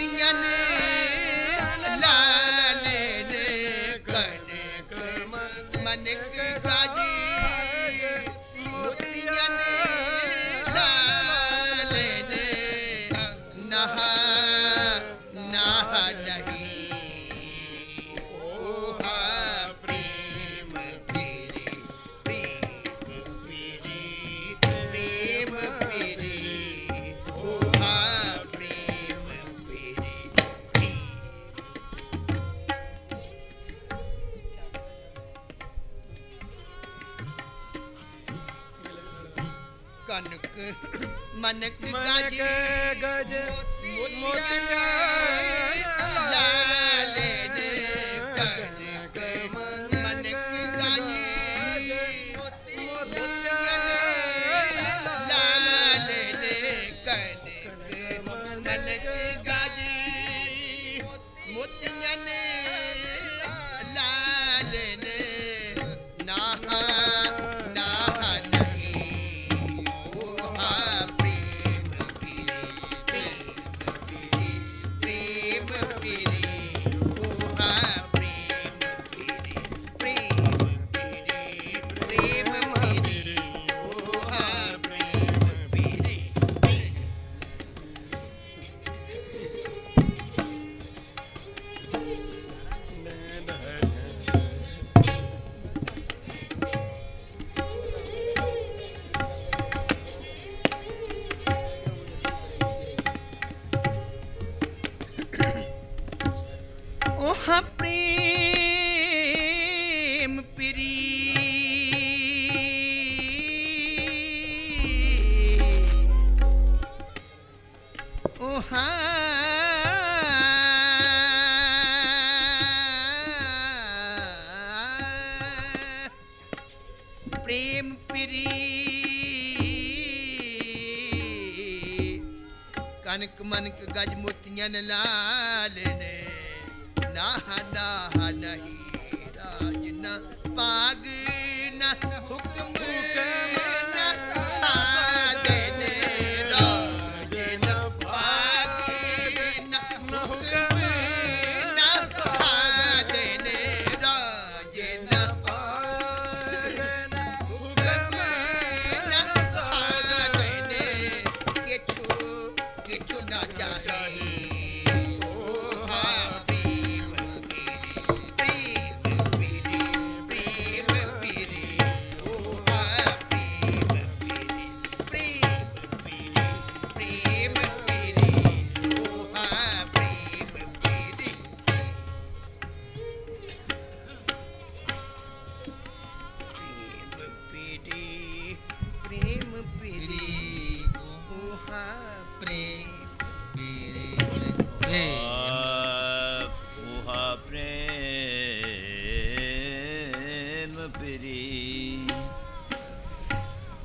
ਮੋਤੀਆਂ ਨੇ ਲਾਲੇ ਨੇ ਕਣਕ ਮਨਕ ਕਾਜੀ ਮੋਤੀਆਂ ਨੇ। ਮਨਕ ਗਾਜੀ ਗਜ ਮੋਤੀਆਂ हाँ प्रेम प्री। ओ प्रेम प्री। कनक मनक गज मोतियन लाल पाग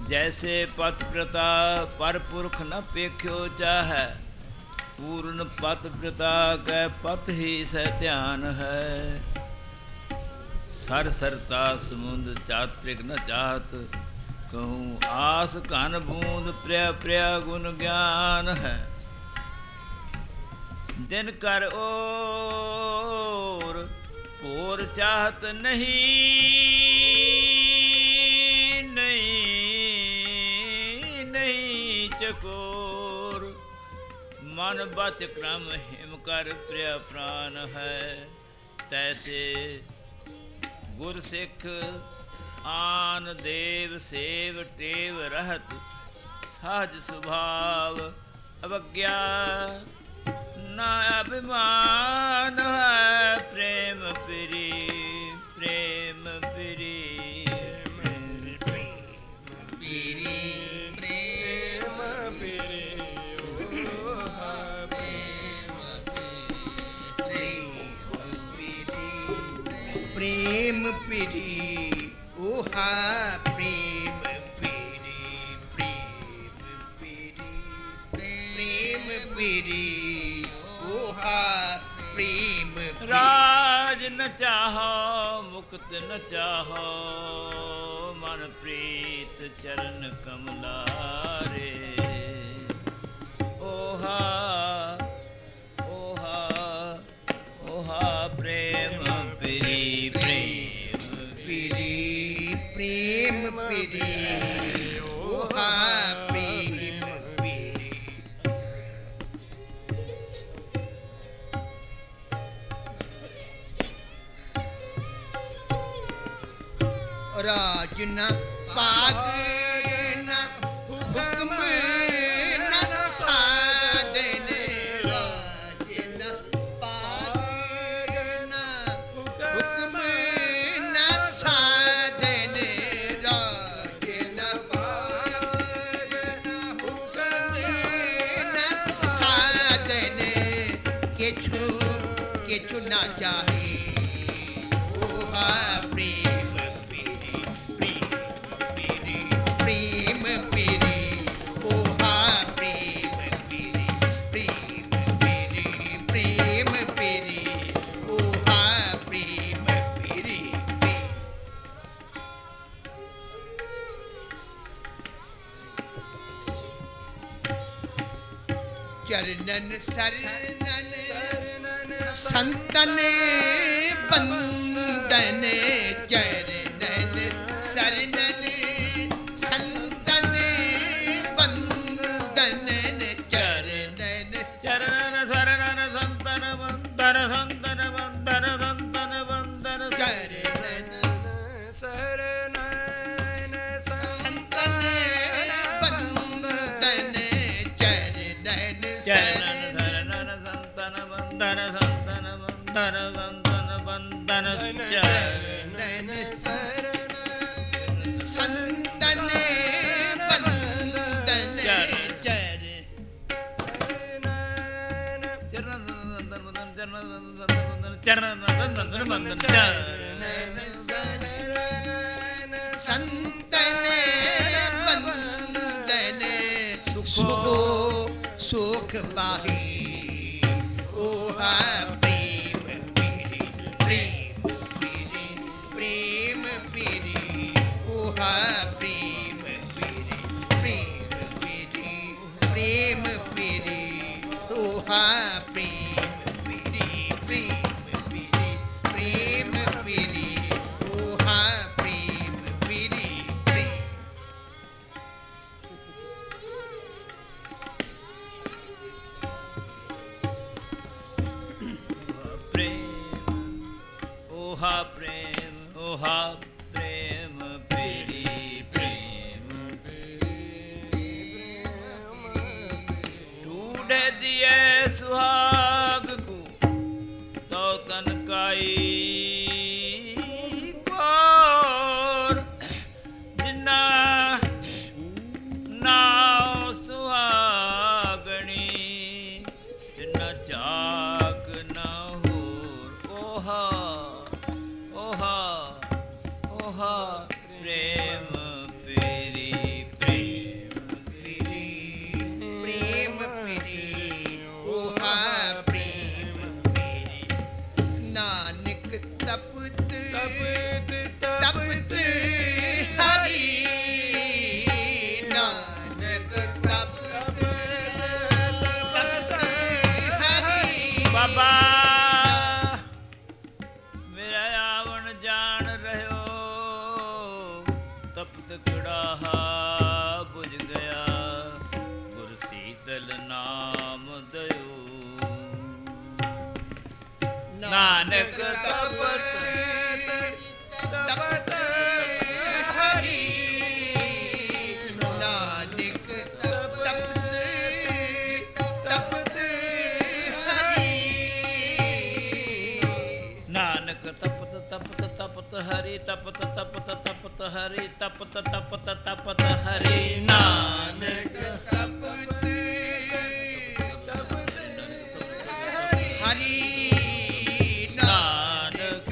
जैसे पथ प्रता पर पुरख न पेख्यो चाह, पूर्ण पथ प्रता कै पथ ही स ध्यान है। सर सरता समुद्र चात्रिक न चाहत कहूँ, आस कन बूंद प्रया प्रया गुण ज्ञान है। दिन कर ओर पोर चाहत नहीं नहीं नहीं चकोर। मन बच क्रम हिम कर प्रिय प्राण है। तैसे गुरसिख ਆਨ ਦੇਵ ਸੇਵ ਟੇਵ ਰਹਤ ਸਹਜ ਸੁਭਾਵ ਅਵਗਿਆ। ਨਾ ਅਭਿਮਾਨ ਹੈ ਪ੍ਰੇਮ ਪਰੀ ਪ੍ਰੇਮ ਪਰੀ ਪੀਰੀ। ਪ੍ਰੇਮ ਪੀਰੀ ਪ੍ਰੇਮ ਪੀਰੀ। ਪ੍ਰੇਮ ਪ੍ਰੇਮ ਪੀਰੀ ਪ੍ਰੇਮ ਪੀਰੀ ਪ੍ਰੇਮ ਪੀਰੀ ਓਹਾ ਪ੍ਰੇਮ ਰਾਜ ਨ ਚਾਹੋ, ਮੁਕਤ ਨ ਚਾਹੋ, ਮਨ ਪ੍ਰੀਤ ਚਰਨ ਕਮਲਾਰੇ। ਰਾਜ ਪਾਗ ਨਾ, ਹੁਕਮ ਨਾ ਸਾਧਨ ਰਾਜ ਨਾ ਪਾਗ ਨਾ, ਹੁਕਮ ਨਾ ਸਾਧਨ ਰਾਜ ਨਾ ਨਾ ਸਾਧਨ ਕਿਛੂ ਕਿਛੂ ਨਾ ਚਾਹੇ चरणन शरणन संतने बंदने चरणन शरणन संतने बंदन चरणन चरणन शरणन संतन बंदन संत ਸੰਤਨ ਬੰਦਨ ਸੁਖੋ ਸੁਖ ਪਾਹੀ ਓਹਾ ਪ੍ਰੇਮ Be. ਤਪਤ ਕੜਾਹਾ ਬੁਝ ਗਿਆ। ਗੁਰ ਸੀਤਲ ਨਾਮ ਦਇਓ ਨਾਨਕ ਤਪਤ ਤਪਤ तपत हरि, तपत तपत तपत हरि, तपत तपत तपत हरि। नानक तपत। हरि, नानक।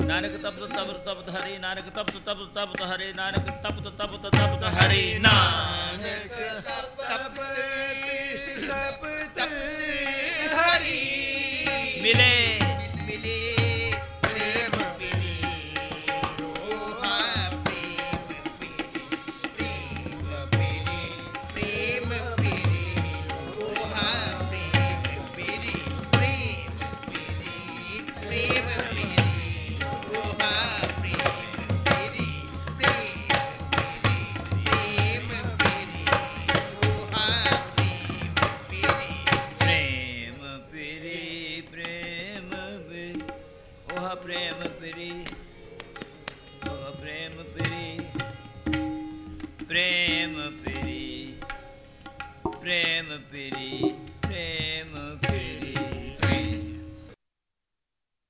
नानक तपत तपत तपत हरि, नानक तपत तपत तपत हरि, नानक तपत तपत तपत हरि। नानक तपत तपत हरि। मिले।